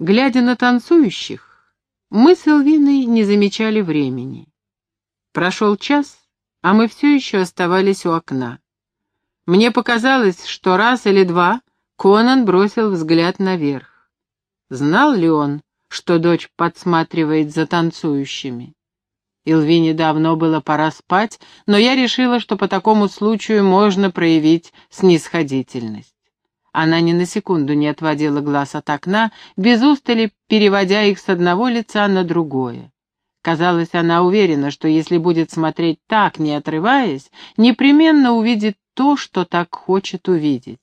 Глядя на танцующих, мы с Элвиной не замечали времени. Прошел час, а мы все еще оставались у окна. Мне показалось, что раз или два Конан бросил взгляд наверх. Знал ли он, что дочь подсматривает за танцующими? Илвине давно было пора спать, но я решила, что по такому случаю можно проявить снисходительность. Она ни на секунду не отводила глаз от окна, без устали переводя их с одного лица на другое. Казалось, она уверена, что если будет смотреть так, не отрываясь, непременно увидит то, что так хочет увидеть.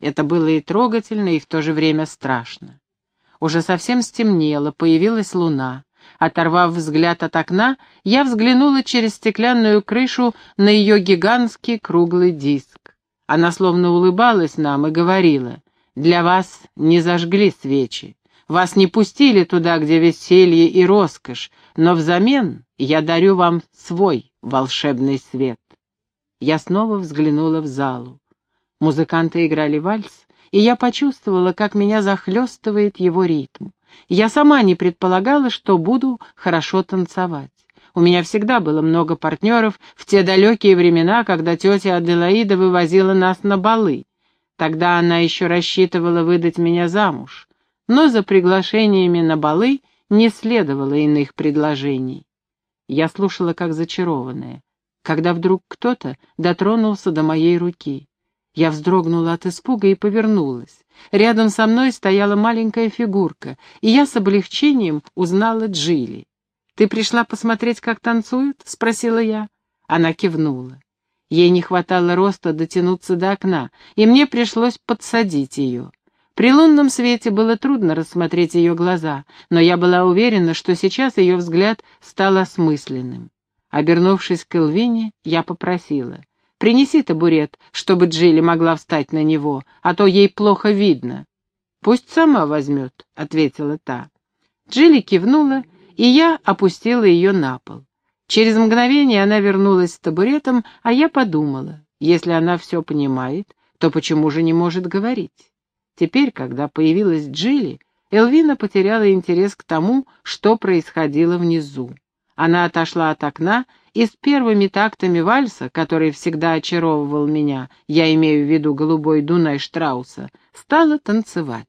Это было и трогательно, и в то же время страшно. Уже совсем стемнело, появилась луна. Оторвав взгляд от окна, я взглянула через стеклянную крышу на ее гигантский круглый диск. Она словно улыбалась нам и говорила, «Для вас не зажгли свечи, вас не пустили туда, где веселье и роскошь, но взамен я дарю вам свой волшебный свет». Я снова взглянула в залу. Музыканты играли вальс, и я почувствовала, как меня захлестывает его ритм. Я сама не предполагала, что буду хорошо танцевать. У меня всегда было много партнеров в те далекие времена, когда тетя Аделаида вывозила нас на балы. Тогда она еще рассчитывала выдать меня замуж. Но за приглашениями на балы не следовало иных предложений. Я слушала как зачарованная, когда вдруг кто-то дотронулся до моей руки. Я вздрогнула от испуга и повернулась. Рядом со мной стояла маленькая фигурка, и я с облегчением узнала Джилли. «Ты пришла посмотреть, как танцуют?» — спросила я. Она кивнула. Ей не хватало роста дотянуться до окна, и мне пришлось подсадить ее. При лунном свете было трудно рассмотреть ее глаза, но я была уверена, что сейчас ее взгляд стал осмысленным. Обернувшись к Элвине, я попросила — Принеси табурет, чтобы Джилли могла встать на него, а то ей плохо видно». «Пусть сама возьмет», — ответила та. Джилли кивнула, и я опустила ее на пол. Через мгновение она вернулась с табуретом, а я подумала, если она все понимает, то почему же не может говорить? Теперь, когда появилась Джилли, Элвина потеряла интерес к тому, что происходило внизу. Она отошла от окна и с первыми тактами вальса, который всегда очаровывал меня, я имею в виду голубой Дунай Штрауса, стала танцевать.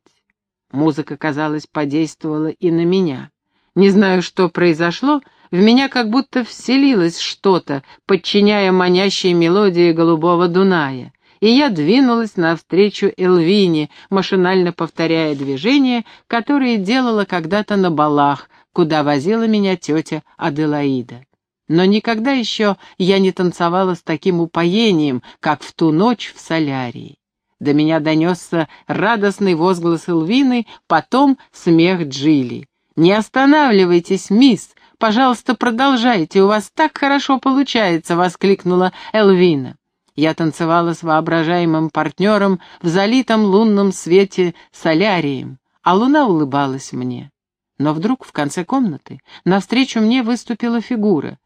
Музыка, казалось, подействовала и на меня. Не знаю, что произошло, в меня как будто вселилось что-то, подчиняя манящей мелодии голубого Дуная, и я двинулась навстречу Элвине, машинально повторяя движения, которые делала когда-то на балах, куда возила меня тетя Аделаида. Но никогда еще я не танцевала с таким упоением, как в ту ночь в солярии. До меня донесся радостный возглас Элвины, потом смех Джилли. «Не останавливайтесь, мисс! Пожалуйста, продолжайте, у вас так хорошо получается!» — воскликнула Элвина. Я танцевала с воображаемым партнером в залитом лунном свете солярием, а луна улыбалась мне. Но вдруг в конце комнаты навстречу мне выступила фигура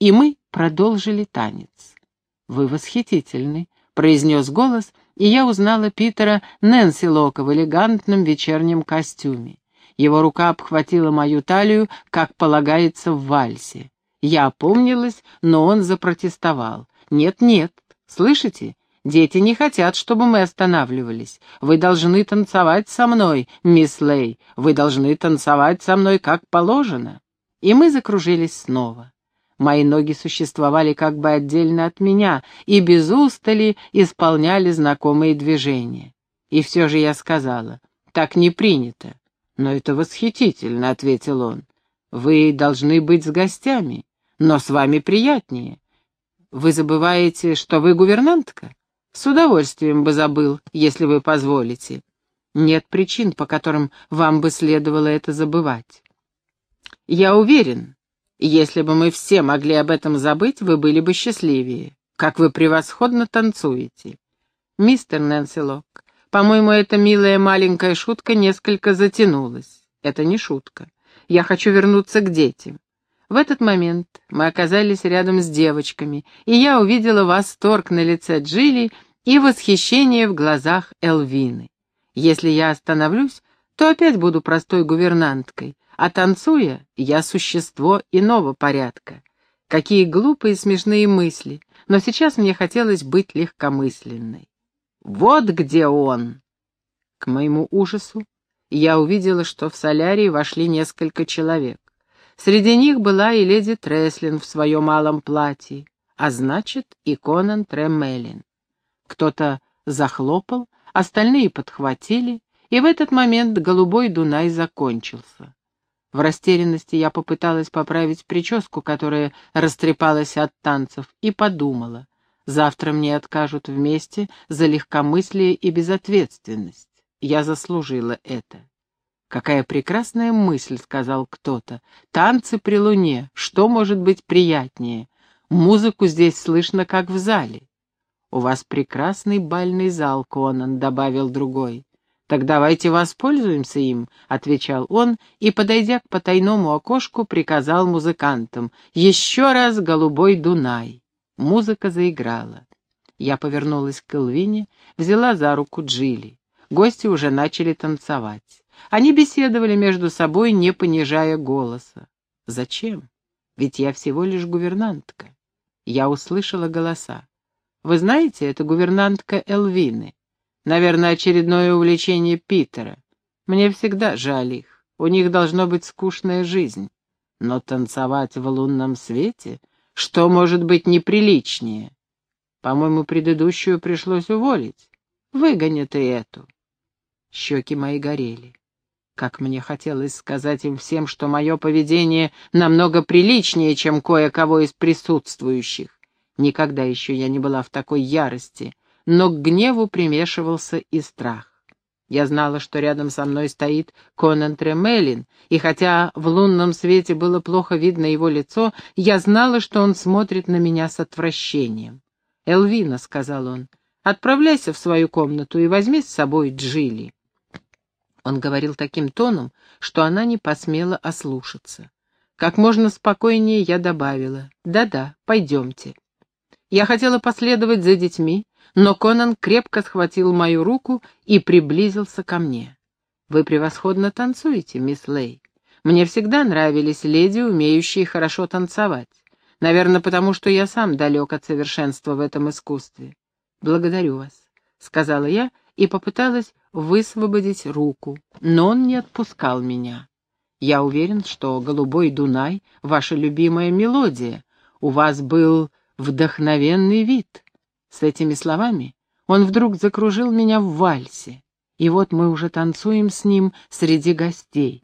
и мы продолжили танец. «Вы восхитительны», — произнес голос, и я узнала Питера Нэнси Лока в элегантном вечернем костюме. Его рука обхватила мою талию, как полагается в вальсе. Я опомнилась, но он запротестовал. «Нет-нет, слышите? Дети не хотят, чтобы мы останавливались. Вы должны танцевать со мной, мисс Лей. Вы должны танцевать со мной, как положено». И мы закружились снова. Мои ноги существовали как бы отдельно от меня и без устали исполняли знакомые движения. И все же я сказала, так не принято. «Но это восхитительно», — ответил он. «Вы должны быть с гостями, но с вами приятнее. Вы забываете, что вы гувернантка? С удовольствием бы забыл, если вы позволите. Нет причин, по которым вам бы следовало это забывать. Я уверен, если бы мы все могли об этом забыть, вы были бы счастливее. Как вы превосходно танцуете. Мистер Нэнси Лок, по-моему, эта милая маленькая шутка несколько затянулась. Это не шутка. Я хочу вернуться к детям. В этот момент мы оказались рядом с девочками, и я увидела восторг на лице Джилли и восхищение в глазах Элвины. Если я остановлюсь, то опять буду простой гувернанткой, а танцуя, я существо иного порядка. Какие глупые и смешные мысли, но сейчас мне хотелось быть легкомысленной. Вот где он! К моему ужасу я увидела, что в солярии вошли несколько человек. Среди них была и леди Треслин в своем малом платье, а значит, и Конан Тремелин. Кто-то захлопал, остальные подхватили, и в этот момент голубой Дунай закончился. В растерянности я попыталась поправить прическу, которая растрепалась от танцев, и подумала, завтра мне откажут вместе за легкомыслие и безответственность. Я заслужила это. «Какая прекрасная мысль», — сказал кто-то. «Танцы при луне. Что может быть приятнее? Музыку здесь слышно, как в зале». «У вас прекрасный бальный зал, Конан», — добавил другой. «Так давайте воспользуемся им», — отвечал он, и, подойдя к потайному окошку, приказал музыкантам. «Еще раз голубой Дунай». Музыка заиграла. Я повернулась к Элвине, взяла за руку Джилли. Гости уже начали танцевать. Они беседовали между собой, не понижая голоса. Зачем? Ведь я всего лишь гувернантка. Я услышала голоса. Вы знаете, это гувернантка Элвины. Наверное, очередное увлечение Питера. Мне всегда жаль их. У них должно быть скучная жизнь. Но танцевать в лунном свете, что может быть неприличнее? По-моему, предыдущую пришлось уволить. Выгонят и эту. Щеки мои горели. Как мне хотелось сказать им всем, что мое поведение намного приличнее, чем кое-кого из присутствующих. Никогда еще я не была в такой ярости, но к гневу примешивался и страх. Я знала, что рядом со мной стоит Конан Тремелин, и хотя в лунном свете было плохо видно его лицо, я знала, что он смотрит на меня с отвращением. «Элвина», — сказал он, — «отправляйся в свою комнату и возьми с собой Джилли». Он говорил таким тоном, что она не посмела ослушаться. Как можно спокойнее я добавила «Да-да, пойдемте». Я хотела последовать за детьми, но Конан крепко схватил мою руку и приблизился ко мне. «Вы превосходно танцуете, мисс Лей. Мне всегда нравились леди, умеющие хорошо танцевать. Наверное, потому что я сам далек от совершенства в этом искусстве. Благодарю вас», — сказала я и попыталась высвободить руку, но он не отпускал меня. Я уверен, что «Голубой Дунай» — ваша любимая мелодия. У вас был вдохновенный вид. С этими словами он вдруг закружил меня в вальсе, и вот мы уже танцуем с ним среди гостей.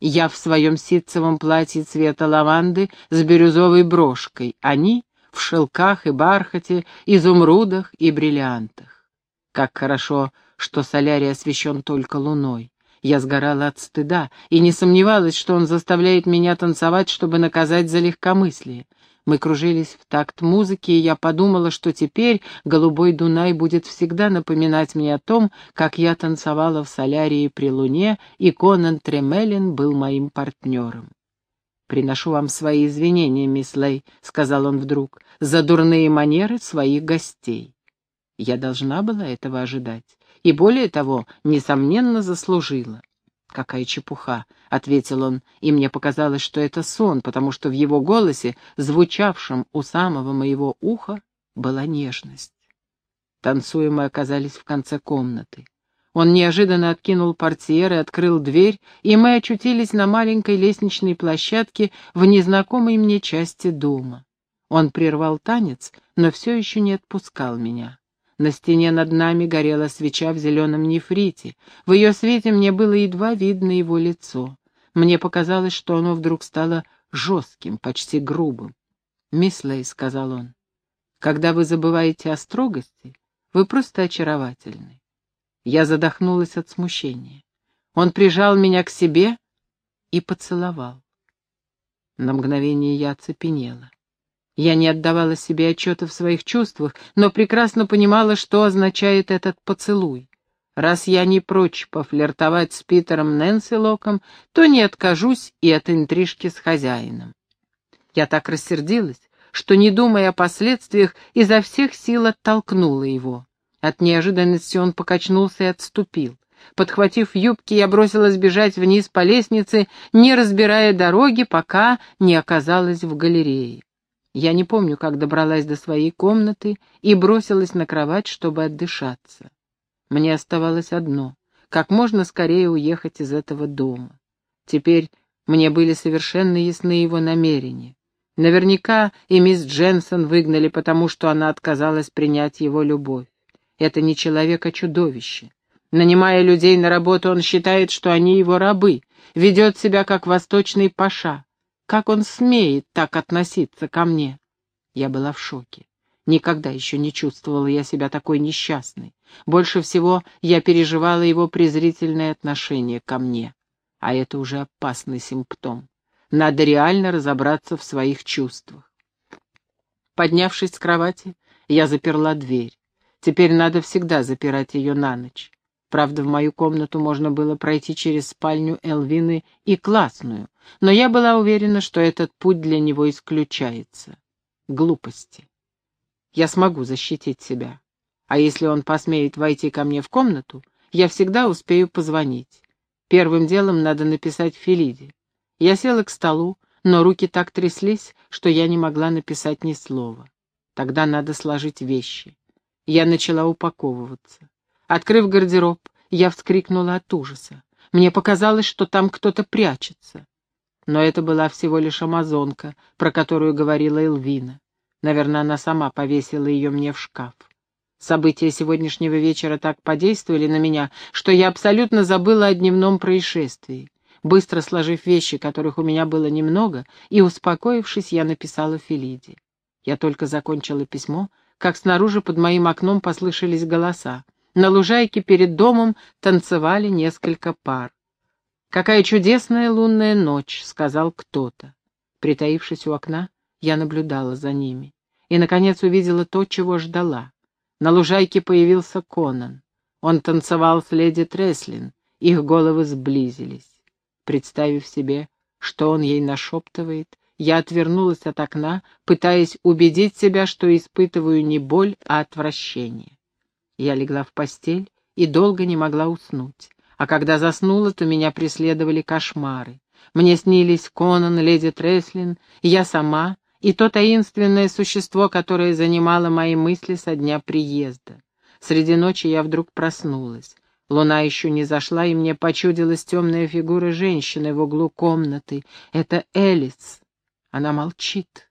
Я в своем ситцевом платье цвета лаванды с бирюзовой брошкой, они в шелках и бархате, изумрудах и бриллиантах. Как хорошо, что солярий освещен только луной. Я сгорала от стыда и не сомневалась, что он заставляет меня танцевать, чтобы наказать за легкомыслие. Мы кружились в такт музыки, и я подумала, что теперь голубой Дунай будет всегда напоминать мне о том, как я танцевала в солярии при луне, и Конан Тремелин был моим партнером. «Приношу вам свои извинения, мисс Лей», — сказал он вдруг, — «за дурные манеры своих гостей». Я должна была этого ожидать и, более того, несомненно, заслужила. «Какая чепуха!» — ответил он, и мне показалось, что это сон, потому что в его голосе, звучавшем у самого моего уха, была нежность. Танцуя, оказались в конце комнаты. Он неожиданно откинул портьеры, открыл дверь, и мы очутились на маленькой лестничной площадке в незнакомой мне части дома. Он прервал танец, но все еще не отпускал меня. На стене над нами горела свеча в зеленом нефрите. В ее свете мне было едва видно его лицо. Мне показалось, что оно вдруг стало жестким, почти грубым. «Мисс Лей», — сказал он, — «когда вы забываете о строгости, вы просто очаровательны». Я задохнулась от смущения. Он прижал меня к себе и поцеловал. На мгновение я оцепенела. Я не отдавала себе отчета в своих чувствах, но прекрасно понимала, что означает этот поцелуй. Раз я не прочь пофлиртовать с Питером Нэнси Локом, то не откажусь и от интрижки с хозяином. Я так рассердилась, что, не думая о последствиях, изо всех сил оттолкнула его. От неожиданности он покачнулся и отступил. Подхватив юбки, я бросилась бежать вниз по лестнице, не разбирая дороги, пока не оказалась в галерее. Я не помню, как добралась до своей комнаты и бросилась на кровать, чтобы отдышаться. Мне оставалось одно — как можно скорее уехать из этого дома. Теперь мне были совершенно ясны его намерения. Наверняка и мисс Дженсон выгнали, потому что она отказалась принять его любовь. Это не человек, а чудовище. Нанимая людей на работу, он считает, что они его рабы, ведет себя как восточный паша. Как он смеет так относиться ко мне? Я была в шоке. Никогда еще не чувствовала я себя такой несчастной. Больше всего я переживала его презрительное отношение ко мне. А это уже опасный симптом. Надо реально разобраться в своих чувствах. Поднявшись с кровати, я заперла дверь. Теперь надо всегда запирать ее на ночь. Правда, в мою комнату можно было пройти через спальню Элвины и классную, но я была уверена, что этот путь для него исключается. Глупости. Я смогу защитить себя. А если он посмеет войти ко мне в комнату, я всегда успею позвонить. Первым делом надо написать Филиде. Я села к столу, но руки так тряслись, что я не могла написать ни слова. Тогда надо сложить вещи. Я начала упаковываться. Открыв гардероб, я вскрикнула от ужаса. Мне показалось, что там кто-то прячется. Но это была всего лишь амазонка, про которую говорила Элвина. Наверное, она сама повесила ее мне в шкаф. События сегодняшнего вечера так подействовали на меня, что я абсолютно забыла о дневном происшествии. Быстро сложив вещи, которых у меня было немного, и успокоившись, я написала Фелиде. Я только закончила письмо, как снаружи под моим окном послышались голоса. На лужайке перед домом танцевали несколько пар. «Какая чудесная лунная ночь», — сказал кто-то. Притаившись у окна, я наблюдала за ними. И, наконец, увидела то, чего ждала. На лужайке появился Конан. Он танцевал с леди Треслин. Их головы сблизились. Представив себе, что он ей нашептывает, я отвернулась от окна, пытаясь убедить себя, что испытываю не боль, а отвращение. Я легла в постель и долго не могла уснуть. А когда заснула, то меня преследовали кошмары. Мне снились Конан, леди Треслин, я сама и то таинственное существо, которое занимало мои мысли со дня приезда. Среди ночи я вдруг проснулась. Луна еще не зашла, и мне почудилась темная фигура женщины в углу комнаты. Это Элис. Она молчит,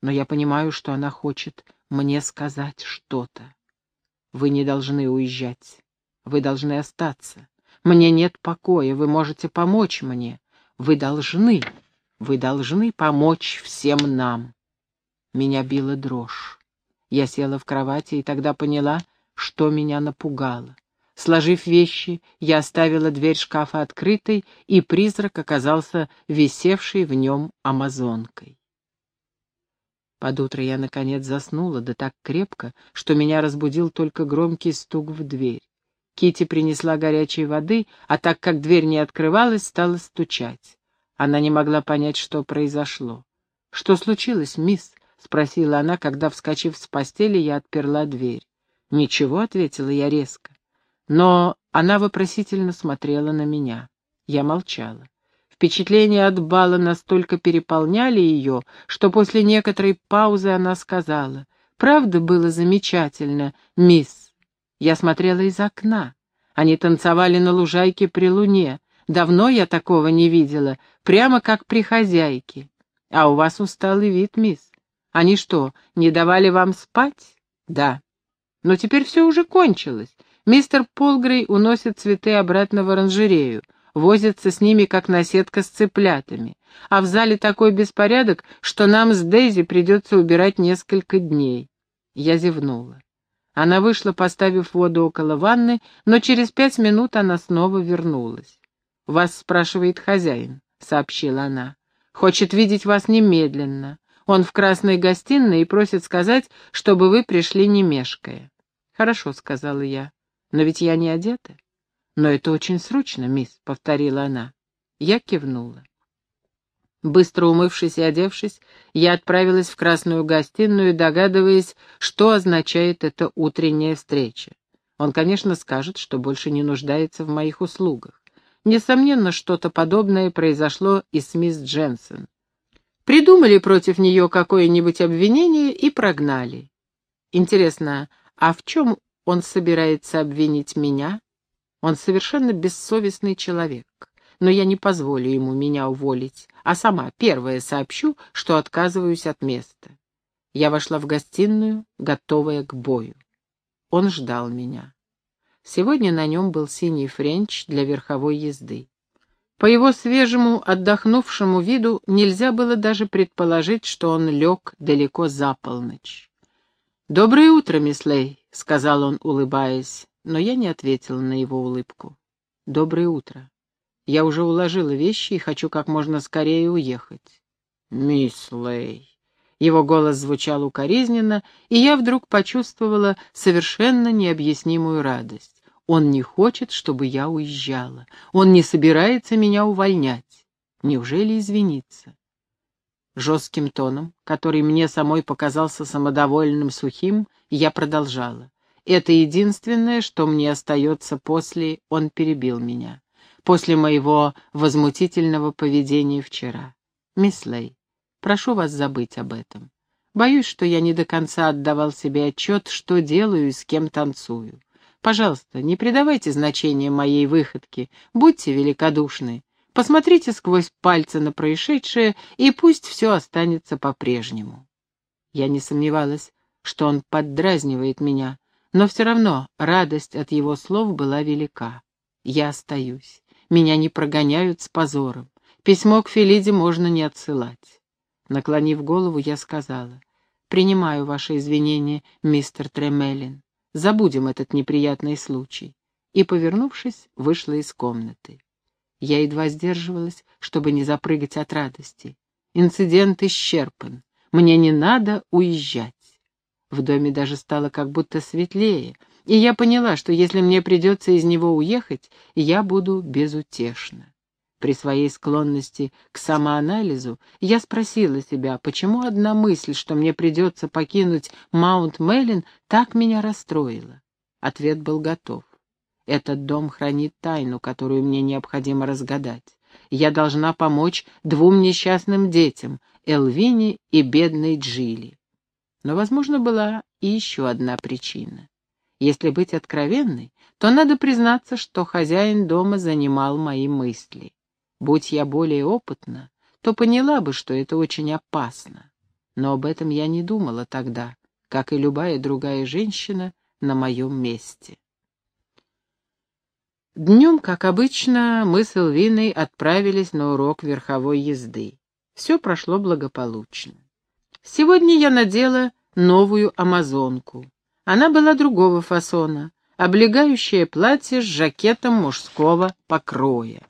но я понимаю, что она хочет мне сказать что-то. Вы не должны уезжать. Вы должны остаться. Мне нет покоя, вы можете помочь мне. Вы должны, вы должны помочь всем нам. Меня била дрожь. Я села в кровати и тогда поняла, что меня напугало. Сложив вещи, я оставила дверь шкафа открытой, и призрак оказался висевшей в нем амазонкой. Под утро я, наконец, заснула, да так крепко, что меня разбудил только громкий стук в дверь. Кити принесла горячей воды, а так как дверь не открывалась, стала стучать. Она не могла понять, что произошло. «Что случилось, мисс?» — спросила она, когда, вскочив с постели, я отперла дверь. «Ничего», — ответила я резко. Но она вопросительно смотрела на меня. Я молчала. Впечатления от бала настолько переполняли ее, что после некоторой паузы она сказала, «Правда было замечательно, мисс. Я смотрела из окна. Они танцевали на лужайке при луне. Давно я такого не видела, прямо как при хозяйке. А у вас усталый вид, мисс. Они что, не давали вам спать? Да. Но теперь все уже кончилось. Мистер Полгрей уносит цветы обратно в оранжерею возится с ними, как наседка с цыплятами. А в зале такой беспорядок, что нам с Дейзи придется убирать несколько дней. Я зевнула. Она вышла, поставив воду около ванны, но через пять минут она снова вернулась. «Вас спрашивает хозяин», — сообщила она. «Хочет видеть вас немедленно. Он в красной гостиной и просит сказать, чтобы вы пришли не мешкая». «Хорошо», — сказала я. «Но ведь я не одета». «Но это очень срочно, мисс», — повторила она. Я кивнула. Быстро умывшись и одевшись, я отправилась в красную гостиную, догадываясь, что означает эта утренняя встреча. Он, конечно, скажет, что больше не нуждается в моих услугах. Несомненно, что-то подобное произошло и с мисс Дженсен. Придумали против нее какое-нибудь обвинение и прогнали. Интересно, а в чем он собирается обвинить меня? Он совершенно бессовестный человек, но я не позволю ему меня уволить, а сама первая сообщу, что отказываюсь от места. Я вошла в гостиную, готовая к бою. Он ждал меня. Сегодня на нем был синий френч для верховой езды. По его свежему, отдохнувшему виду нельзя было даже предположить, что он лег далеко за полночь. «Доброе утро, мисс Лей», — сказал он, улыбаясь, но я не ответила на его улыбку. «Доброе утро. Я уже уложила вещи и хочу как можно скорее уехать». «Мисс Лей», его голос звучал укоризненно, и я вдруг почувствовала совершенно необъяснимую радость. Он не хочет, чтобы я уезжала. Он не собирается меня увольнять. Неужели извиниться? Жестким тоном, который мне самой показался самодовольным сухим, я продолжала. Это единственное, что мне остается после... Он перебил меня. После моего возмутительного поведения вчера. Мисс Лей, Прошу вас забыть об этом. Боюсь, что я не до конца отдавал себе отчет, что делаю и с кем танцую. Пожалуйста, не придавайте значения моей выходке, будьте великодушны. Посмотрите сквозь пальцы на происшедшее, и пусть все останется по-прежнему. Я не сомневалась, что он поддразнивает меня, но все равно радость от его слов была велика. Я остаюсь. Меня не прогоняют с позором. Письмо к Фелиде можно не отсылать. Наклонив голову, я сказала, «Принимаю ваши извинения, мистер Тремелин. Забудем этот неприятный случай». И, повернувшись, вышла из комнаты. Я едва сдерживалась, чтобы не запрыгать от радости. Инцидент исчерпан. Мне не надо уезжать. В доме даже стало как будто светлее, и я поняла, что если мне придется из него уехать, я буду безутешна. При своей склонности к самоанализу я спросила себя, почему одна мысль, что мне придется покинуть Маунт Меллин, так меня расстроила. Ответ был готов. Этот дом хранит тайну, которую мне необходимо разгадать. Я должна помочь двум несчастным детям, Элвине и бедной Джилли. Но, возможно, была и еще одна причина. Если быть откровенной, то надо признаться, что хозяин дома занимал мои мысли. Будь я более опытна, то поняла бы, что это очень опасно. Но об этом я не думала тогда, как и любая другая женщина на моем месте. Днем, как обычно, мы с Элвиной отправились на урок верховой езды. Все прошло благополучно. Сегодня я надела новую амазонку. Она была другого фасона, облегающее платье с жакетом мужского покроя.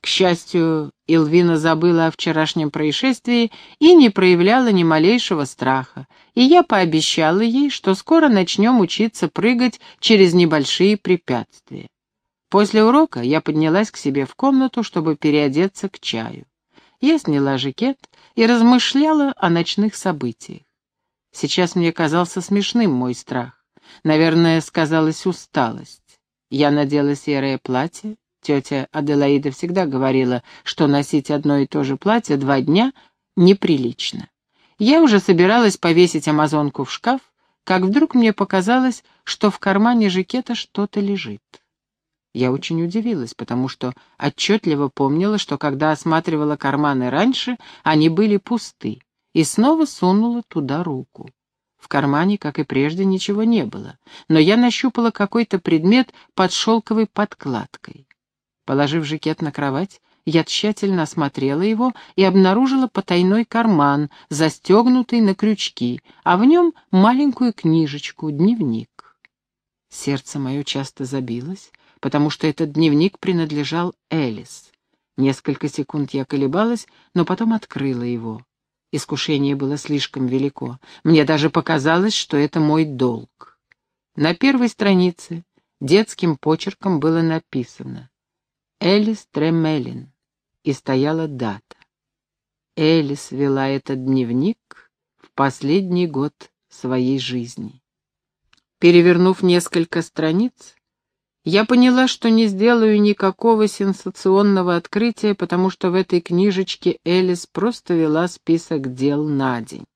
К счастью, Илвина забыла о вчерашнем происшествии и не проявляла ни малейшего страха, и я пообещала ей, что скоро начнем учиться прыгать через небольшие препятствия. После урока я поднялась к себе в комнату, чтобы переодеться к чаю. Я сняла жакет и размышляла о ночных событиях. Сейчас мне казался смешным мой страх. Наверное, сказалась усталость. Я надела серое платье, Тетя Аделаида всегда говорила, что носить одно и то же платье два дня неприлично. Я уже собиралась повесить амазонку в шкаф, как вдруг мне показалось, что в кармане жакета что-то лежит. Я очень удивилась, потому что отчетливо помнила, что когда осматривала карманы раньше, они были пусты, и снова сунула туда руку. В кармане, как и прежде, ничего не было, но я нащупала какой-то предмет под шелковой подкладкой. Положив жакет на кровать, я тщательно осмотрела его и обнаружила потайной карман, застегнутый на крючки, а в нем маленькую книжечку, дневник. Сердце мое часто забилось, потому что этот дневник принадлежал Элис. Несколько секунд я колебалась, но потом открыла его. Искушение было слишком велико. Мне даже показалось, что это мой долг. На первой странице детским почерком было написано Элис Тремелин, и стояла дата. Элис вела этот дневник в последний год своей жизни. Перевернув несколько страниц, я поняла, что не сделаю никакого сенсационного открытия, потому что в этой книжечке Элис просто вела список дел на день.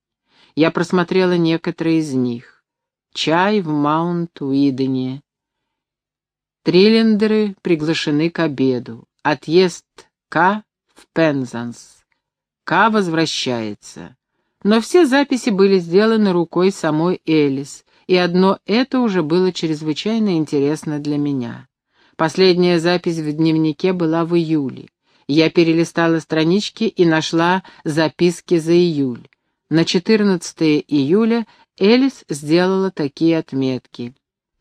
Я просмотрела некоторые из них. Чай в Маунт-Уидене. Триллендеры приглашены к обеду. Отъезд К в Пензанс. К возвращается. Но все записи были сделаны рукой самой Элис, и одно это уже было чрезвычайно интересно для меня. Последняя запись в дневнике была в июле. Я перелистала странички и нашла записки за июль. На 14 июля Элис сделала такие отметки.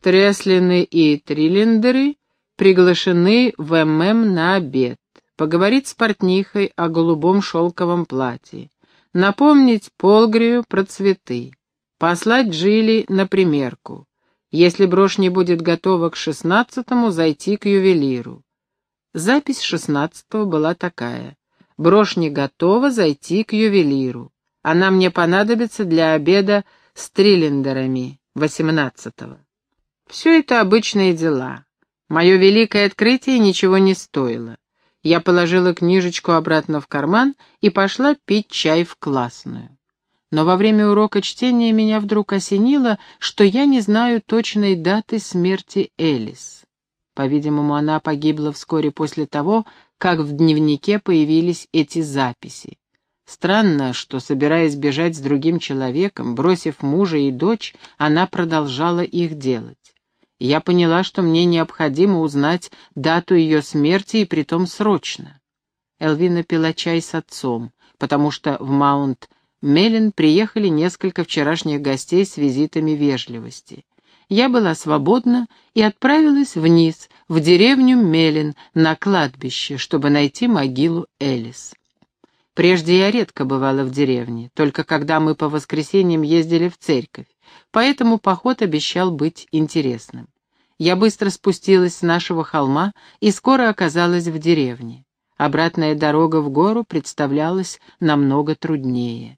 Треслины и Триллендеры приглашены в ММ на обед. Поговорить с портнихой о голубом шелковом платье. Напомнить Полгрию про цветы. Послать Джилли на примерку. Если брошь не будет готова к шестнадцатому, зайти к ювелиру. Запись шестнадцатого была такая. Брошь не готова, зайти к ювелиру. Она мне понадобится для обеда с триллендерами восемнадцатого. Все это обычные дела. Мое великое открытие ничего не стоило. Я положила книжечку обратно в карман и пошла пить чай в классную но во время урока чтения меня вдруг осенило, что я не знаю точной даты смерти Элис. По-видимому, она погибла вскоре после того, как в дневнике появились эти записи. Странно, что, собираясь бежать с другим человеком, бросив мужа и дочь, она продолжала их делать. Я поняла, что мне необходимо узнать дату ее смерти, и притом срочно. Элвина пила чай с отцом, потому что в Маунт Мелин приехали несколько вчерашних гостей с визитами вежливости. Я была свободна и отправилась вниз, в деревню Мелин, на кладбище, чтобы найти могилу Элис. Прежде я редко бывала в деревне, только когда мы по воскресеньям ездили в церковь, поэтому поход обещал быть интересным. Я быстро спустилась с нашего холма и скоро оказалась в деревне. Обратная дорога в гору представлялась намного труднее.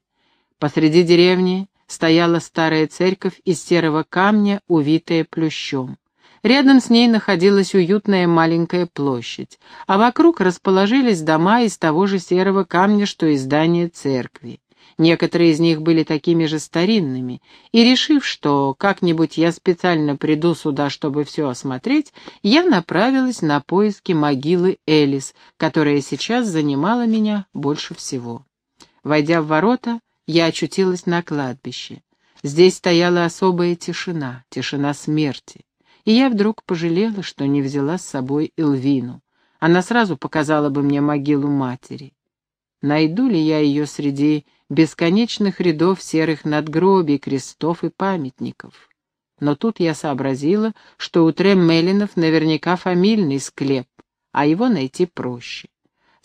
Посреди деревни стояла старая церковь из серого камня, увитая плющом. Рядом с ней находилась уютная маленькая площадь, а вокруг расположились дома из того же серого камня, что и здание церкви. Некоторые из них были такими же старинными, и, решив, что как-нибудь я специально приду сюда, чтобы все осмотреть, я направилась на поиски могилы Элис, которая сейчас занимала меня больше всего. Войдя в ворота, я очутилась на кладбище. Здесь стояла особая тишина, тишина смерти. И я вдруг пожалела, что не взяла с собой Элвину. Она сразу показала бы мне могилу матери. Найду ли я ее среди бесконечных рядов серых надгробий, крестов и памятников? Но тут я сообразила, что у Трем Меллинов наверняка фамильный склеп, а его найти проще.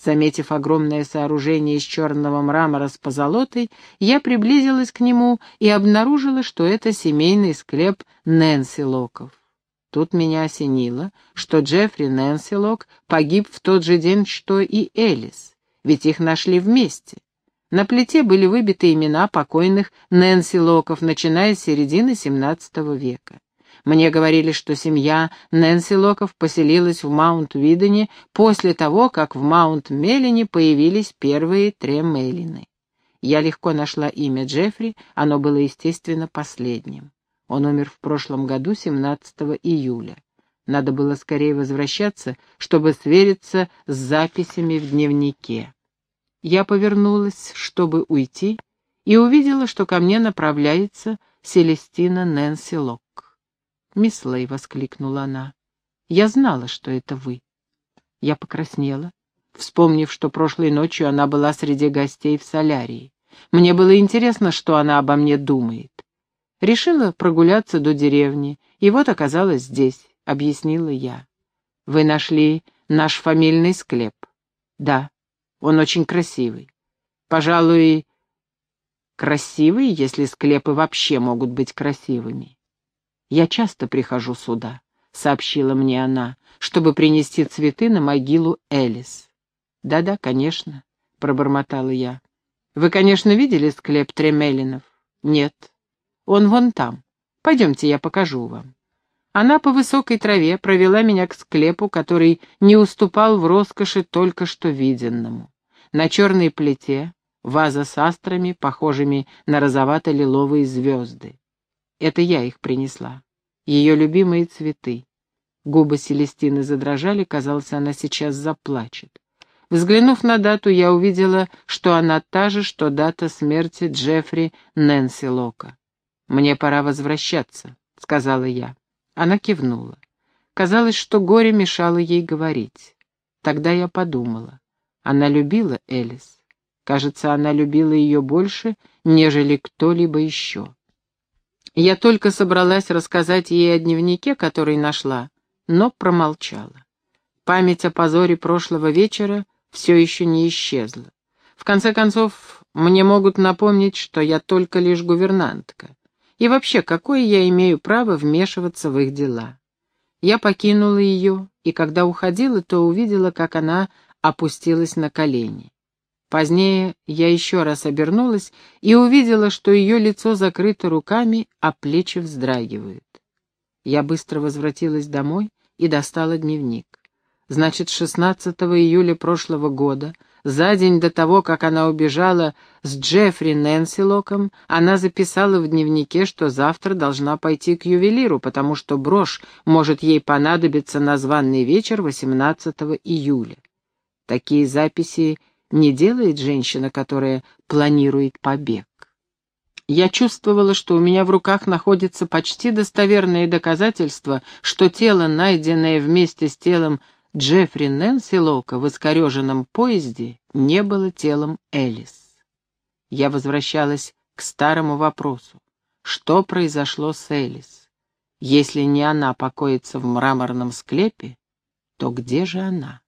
Заметив огромное сооружение из черного мрамора с позолотой, я приблизилась к нему и обнаружила, что это семейный склеп Нэнси Локов. Тут меня осенило, что Джеффри Нэнси Лок погиб в тот же день, что и Элис, ведь их нашли вместе. На плите были выбиты имена покойных Нэнси Локов, начиная с середины XVII века. Мне говорили, что семья Нэнси Локов поселилась в Маунт-Видене после того, как в Маунт-Мелине появились первые Тремелины. Я легко нашла имя Джеффри, оно было, естественно, последним. Он умер в прошлом году, 17 июля. Надо было скорее возвращаться, чтобы свериться с записями в дневнике. Я повернулась, чтобы уйти, и увидела, что ко мне направляется Селестина Нэнси Лок. «Мисс Лей», — воскликнула она, — «я знала, что это вы». Я покраснела, вспомнив, что прошлой ночью она была среди гостей в солярии. Мне было интересно, что она обо мне думает. Решила прогуляться до деревни, и вот оказалась здесь, — объяснила я. «Вы нашли наш фамильный склеп?» «Да, он очень красивый. Пожалуй, красивый, если склепы вообще могут быть красивыми. «Я часто прихожу сюда», — сообщила мне она, «чтобы принести цветы на могилу Элис». «Да-да, конечно», — пробормотала я. «Вы, конечно, видели склеп Тремелинов?» «Нет. Он вон там. Пойдемте, я покажу вам. Она по высокой траве провела меня к склепу, который не уступал в роскоши только что виденному. На черной плите ваза с астрами, похожими на розовато-лиловые звезды. Это я их принесла. Ее любимые цветы. Губы Селестины задрожали, казалось, она сейчас заплачет. Взглянув на дату, я увидела, что она та же, что дата смерти Джеффри Нэнси Лока. «Мне пора возвращаться», — сказала я. Она кивнула. Казалось, что горе мешало ей говорить. Тогда я подумала. Она любила Элис. Кажется, она любила ее больше, нежели кто-либо еще. Я только собралась рассказать ей о дневнике, который нашла, но промолчала. Память о позоре прошлого вечера все еще не исчезла. В конце концов, мне могут напомнить, что я только лишь гувернантка. И вообще, какое я имею право вмешиваться в их дела? Я покинула ее, и когда уходила, то увидела, как она опустилась на колени. Позднее я еще раз обернулась и увидела, что ее лицо закрыто руками, а плечи вздрагивают. Я быстро возвратилась домой и достала дневник. Значит, 16 июля прошлого года, за день до того, как она убежала с Джеффри Нэнсилоком, она записала в дневнике, что завтра должна пойти к ювелиру, потому что брошь может ей понадобиться на званный вечер 18 июля. Такие записи не делает женщина, которая планирует побег. Я чувствовала, что у меня в руках находится почти достоверное доказательство, что тело, найденное вместе с телом Джеффри Нэнси Лока в искореженном поезде, не было телом Элис. Я возвращалась к старому вопросу. Что произошло с Элис? Если не она покоится в мраморном склепе, то где же она?